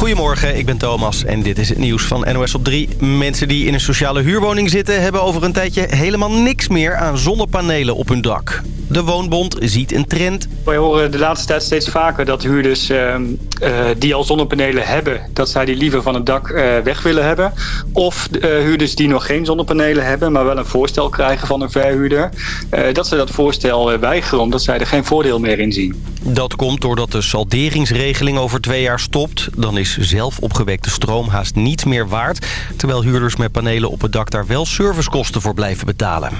Goedemorgen, ik ben Thomas en dit is het nieuws van NOS op 3. Mensen die in een sociale huurwoning zitten... hebben over een tijdje helemaal niks meer aan zonnepanelen op hun dak. De Woonbond ziet een trend. Wij horen de laatste tijd steeds vaker dat huurders uh, uh, die al zonnepanelen hebben... dat zij die liever van het dak uh, weg willen hebben. Of huurders die nog geen zonnepanelen hebben... maar wel een voorstel krijgen van een verhuurder... dat ze dat voorstel weigeren omdat zij er geen voordeel meer in zien. Dat komt doordat de salderingsregeling over twee jaar stopt. Dan is zelf opgewekte stroom haast niet meer waard... terwijl huurders met panelen op het dak daar wel servicekosten voor blijven betalen.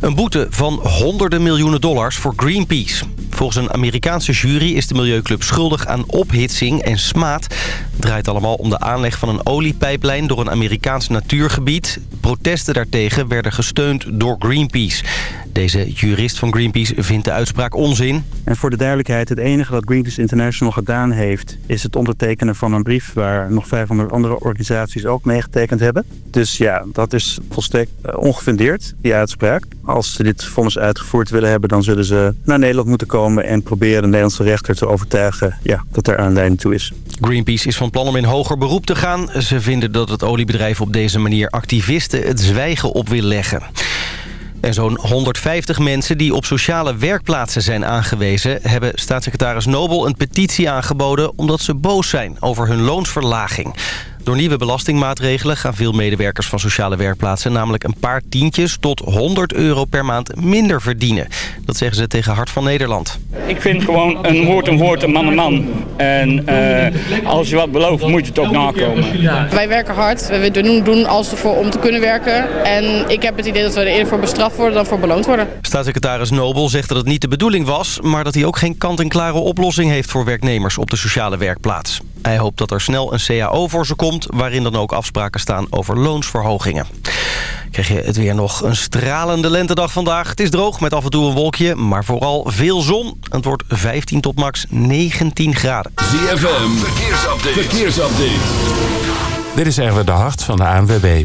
Een boete van honderden miljoenen dollars voor Greenpeace. Volgens een Amerikaanse jury is de Milieuclub schuldig aan ophitsing en smaad. Het draait allemaal om de aanleg van een oliepijplijn door een Amerikaans natuurgebied. Protesten daartegen werden gesteund door Greenpeace. Deze jurist van Greenpeace vindt de uitspraak onzin. En voor de duidelijkheid, het enige wat Greenpeace International gedaan heeft... is het ondertekenen van een brief waar nog 500 andere organisaties ook meegetekend hebben. Dus ja, dat is volstrekt ongefundeerd, die uitspraak. Als ze dit vonnis uitgevoerd willen hebben, dan zullen ze naar Nederland moeten komen... en proberen de Nederlandse rechter te overtuigen ja, dat er aanleiding toe is. Greenpeace is van plan om in hoger beroep te gaan. Ze vinden dat het oliebedrijf op deze manier activisten het zwijgen op wil leggen. En zo'n 150 mensen die op sociale werkplaatsen zijn aangewezen... hebben staatssecretaris Nobel een petitie aangeboden... omdat ze boos zijn over hun loonsverlaging. Door nieuwe belastingmaatregelen gaan veel medewerkers van sociale werkplaatsen... namelijk een paar tientjes tot 100 euro per maand minder verdienen. Dat zeggen ze tegen Hart van Nederland. Ik vind gewoon een woord een woord, een man een man. En uh, als je wat belooft, moet je het ook nakomen. Wij werken hard. We doen, doen alles ervoor om te kunnen werken. En ik heb het idee dat we er eerder voor bestraft worden dan voor beloond worden. Staatssecretaris Nobel zegt dat het niet de bedoeling was... maar dat hij ook geen kant-en-klare oplossing heeft voor werknemers op de sociale werkplaats. Hij hoopt dat er snel een CAO voor ze komt... waarin dan ook afspraken staan over loonsverhogingen. Krijg je het weer nog een stralende lentedag vandaag. Het is droog met af en toe een wolkje, maar vooral veel zon. Het wordt 15 tot max 19 graden. ZFM, verkeersupdate. verkeersupdate. Dit is Erwin de Hart van de ANWB.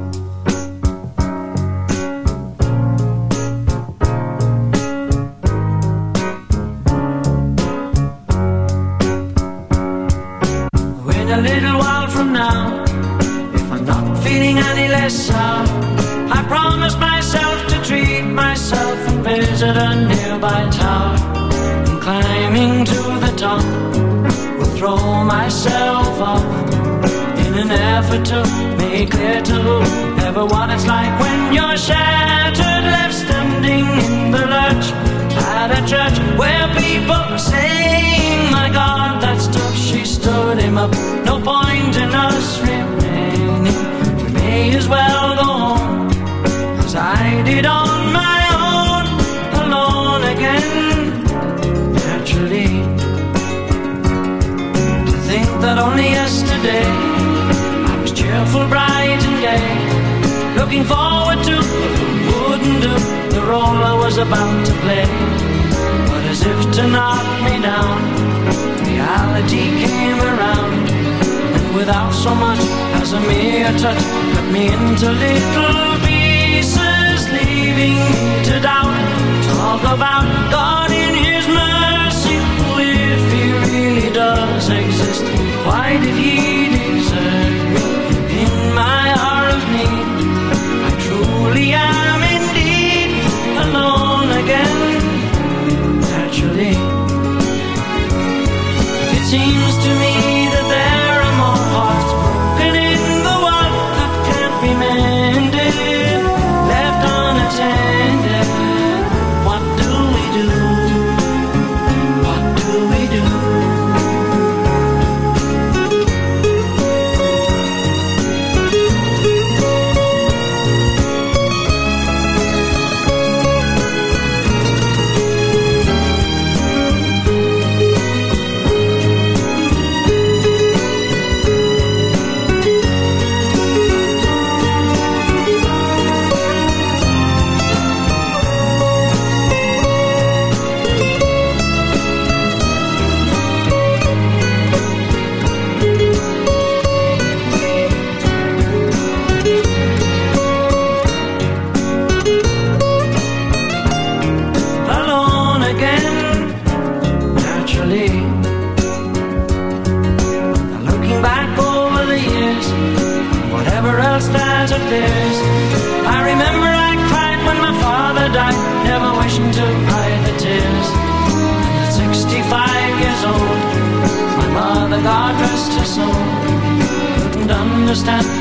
Any. I promise myself to treat myself and visit a nearby tower. And climbing to the top, will throw myself off in an effort to make clear to what it's like when you're shattered, left standing in the lurch at a church where people saying, My God, that stuff she stood him up. No point in us remaining. As well go home. As I did on my own, alone again, naturally. To think that only yesterday I was cheerful, bright and gay, looking forward to wouldn't do the role I was about to play. But as if to knock me down, reality came around, and without so much as a mere touch, cut me into little pieces, leaving to doubt. Talk about God in His mercy, if He really does exist. Why did He desert me in my hour of need? I truly am indeed alone again. Naturally, it seems to me understand.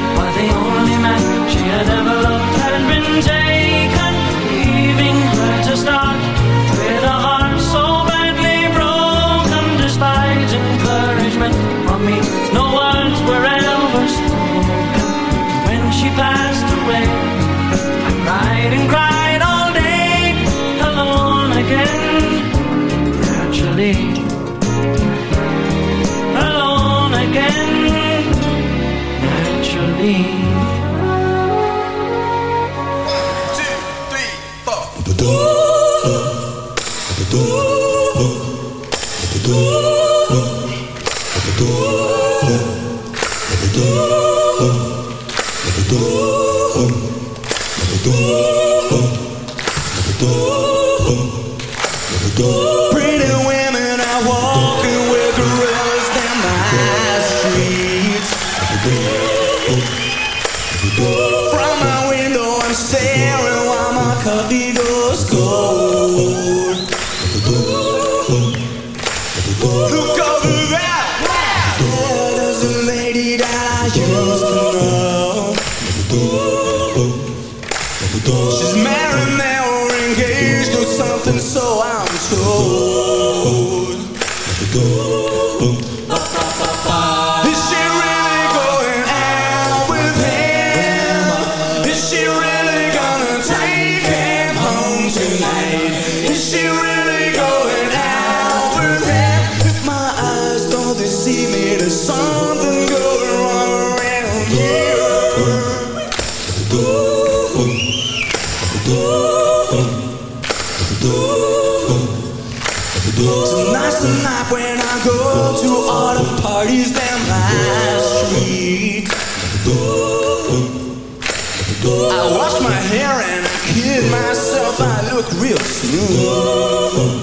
dream all the parties down my street. I wash my hair and I kid myself, I look real smooth.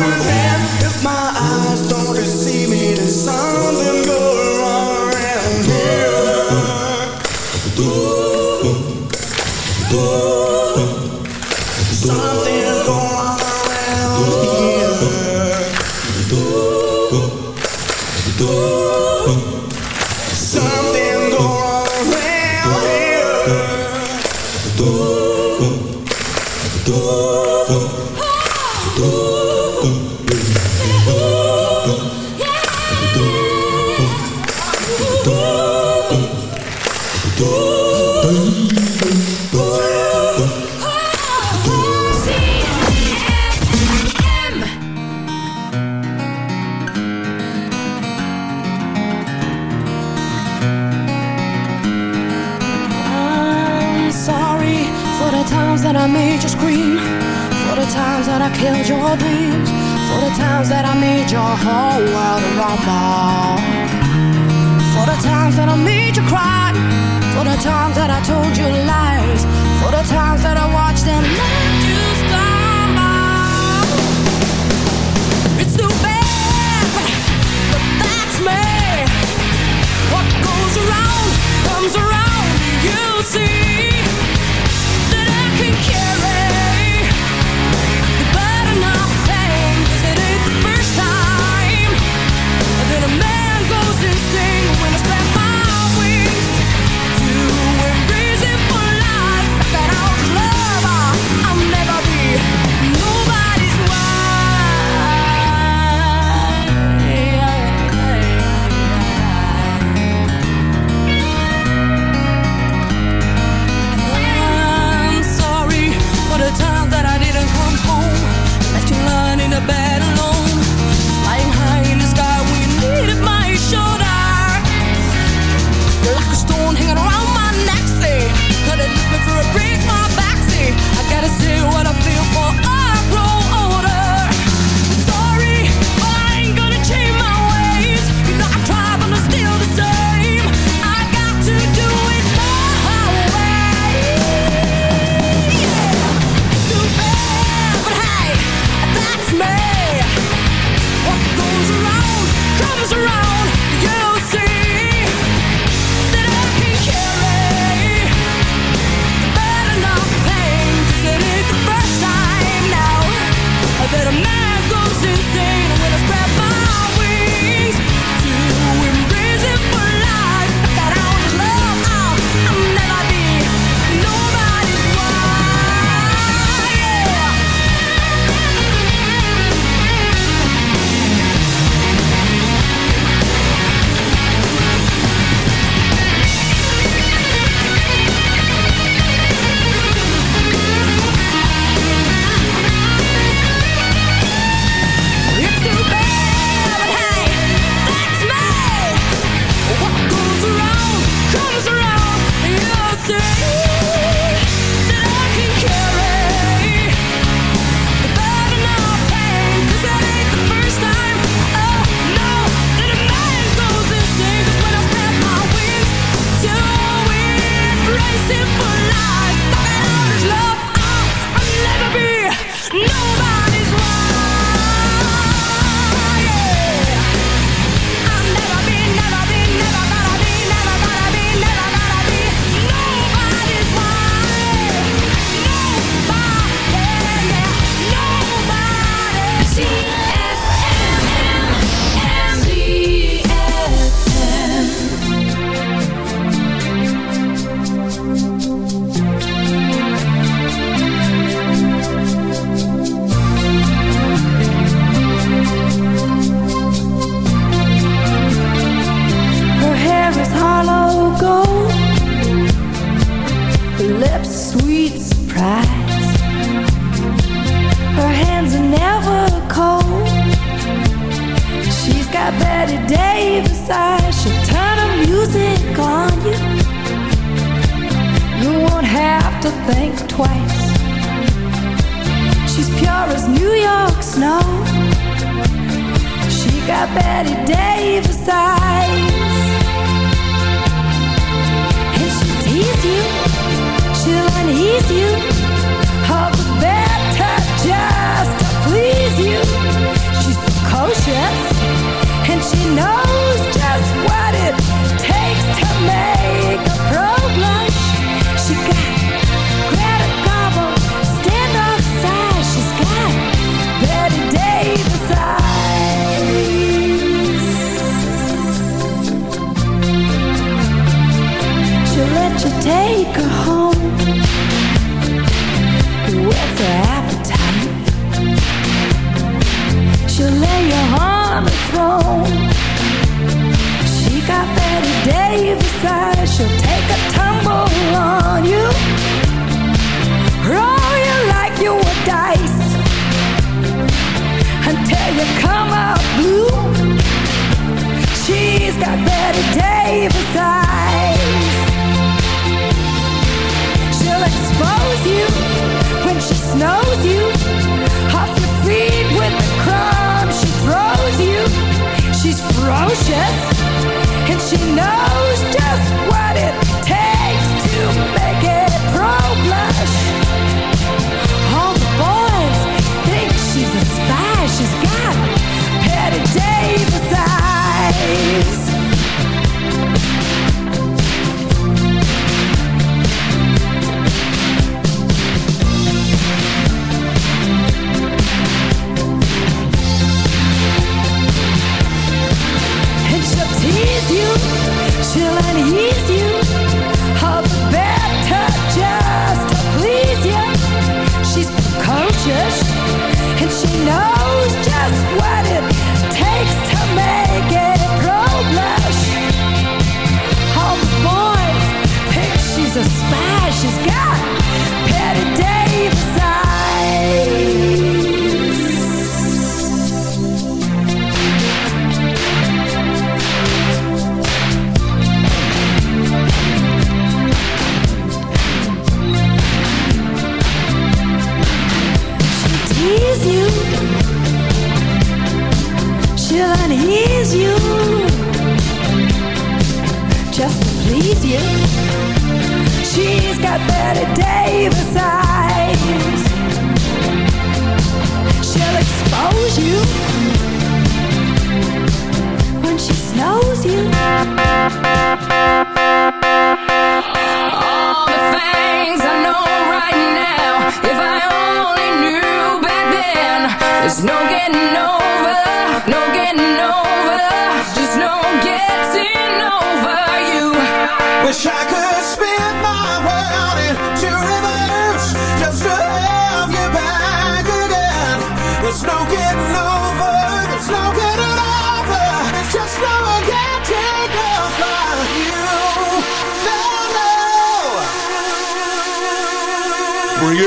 if my eyes don't receive me the sun.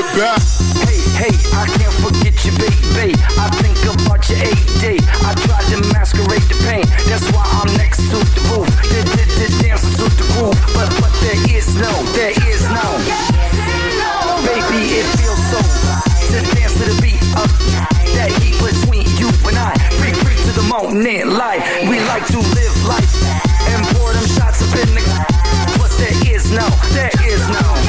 Hey, hey, I can't forget you, baby. I think about your day I tried to masquerade the pain. That's why I'm next to the roof. The, the, the dancing to the groove. But, but there is no, there is no. Baby, it feels so to dance to the beat of that heat between you and I. Free, free to the moment, life. We like to live life and pour them shots up in the. But there is no, there is no.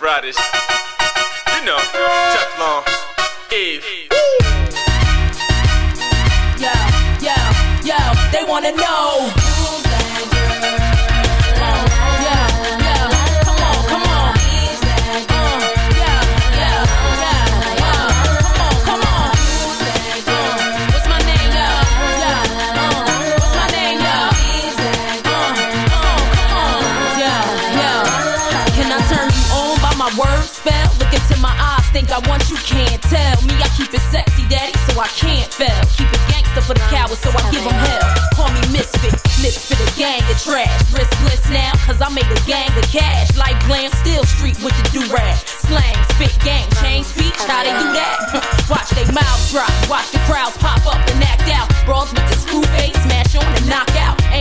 Riders. You know, Teflon, Eve. Yo, yo, yo, they wanna know. I want you, can't tell. Me, I keep it sexy, daddy, so I can't fail. Keep it gangster for the cowards, so I give them hell. Call me misfit, lips for the gang of trash. Riskless now, cause I made a gang of cash. Like glam, still street with the do-rag. Slang, spit, gang, change speech, how they do that? watch they mouths drop, watch the crowds pop up and act out. Brawls with the screw face, smash on and knock out.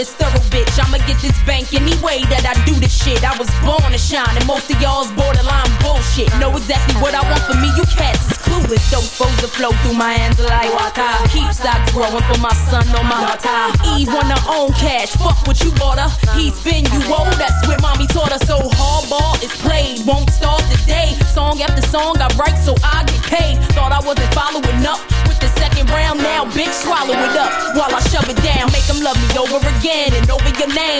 this thorough bitch. Get this bank any way that I do this shit. I was born to shine, and most of y'all's borderline bullshit. Know exactly what I want for me, you cats is clueless. Those flows that flow through my hands like water. Keep stocks growing for my son on my water. Eve her own cash, fuck what you bought her. He spin you old, that's what mommy taught her. So hardball is played, won't start today. Song after song I write so I get paid. Thought I wasn't following up with the second round, now bitch swallow it up while I shove it down. Make them love me over again and over your name.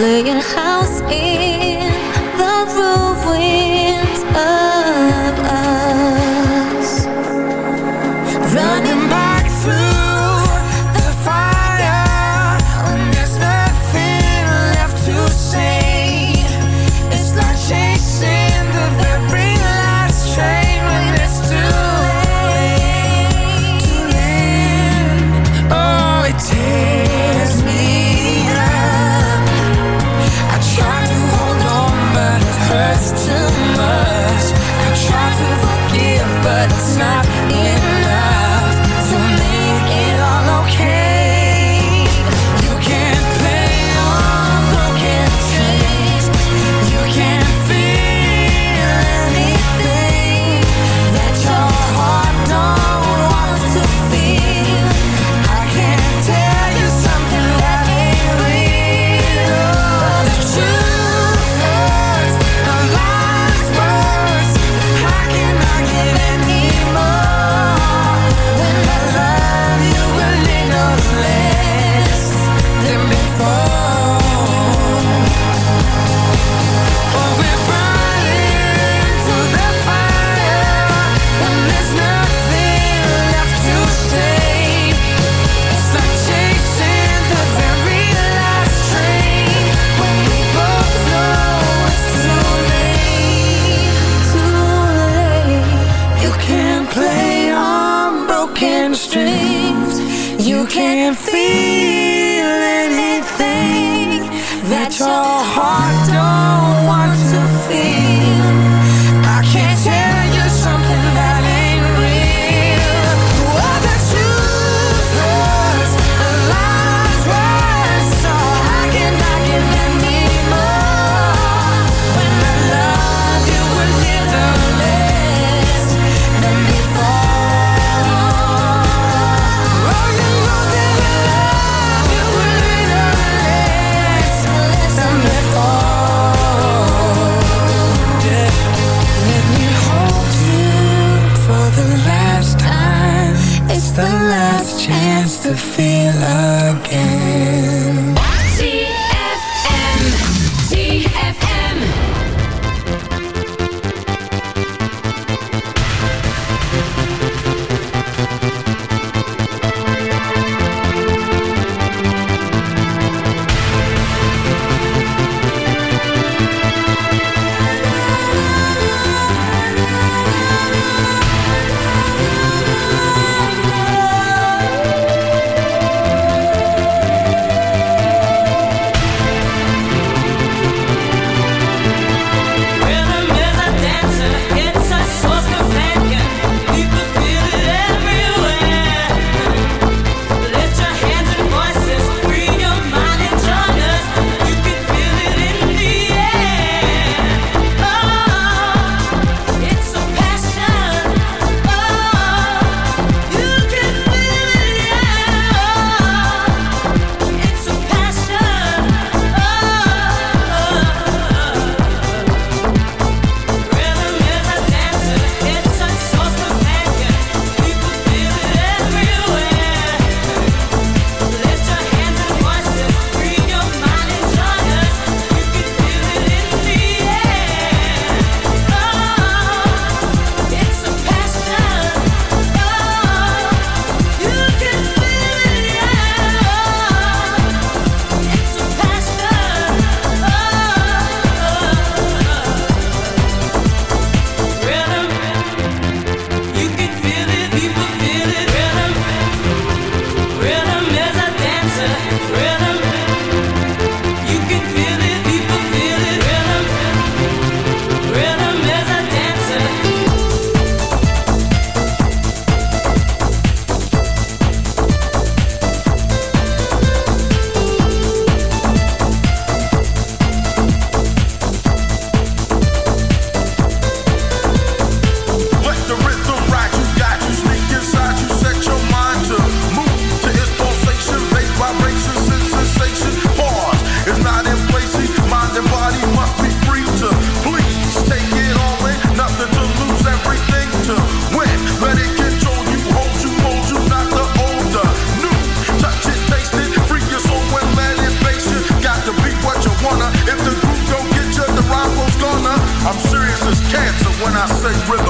Playing house I say rhythm.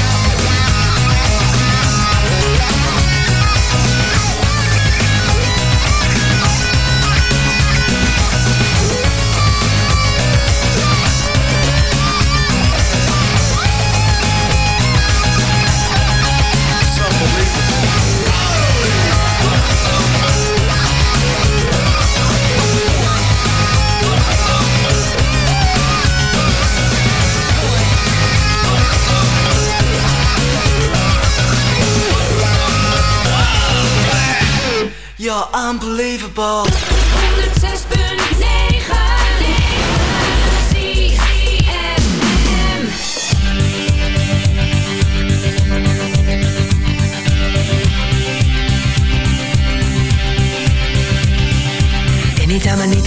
Unbelievable.